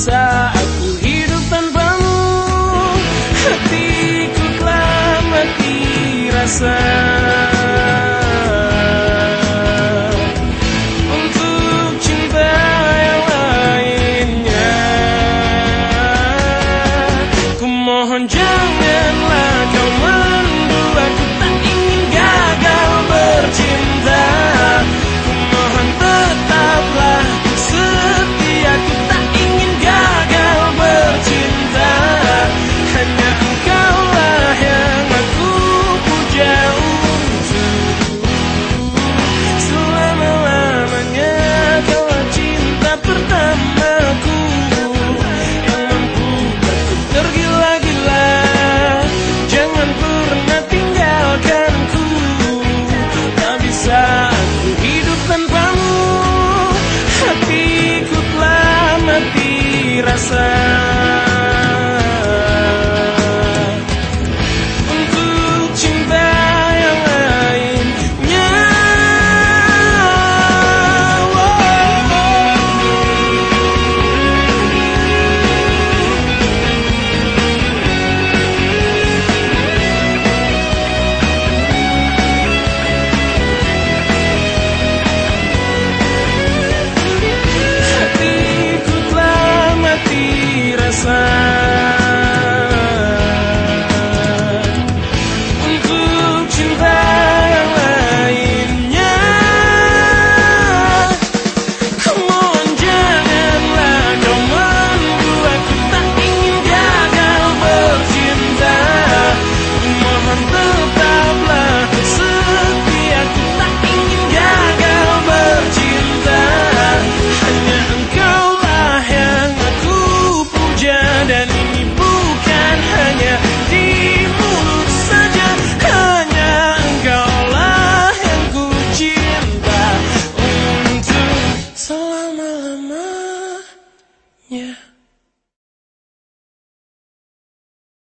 bisa aku hidup tanpamu. Hatiku telah mati rasa myself.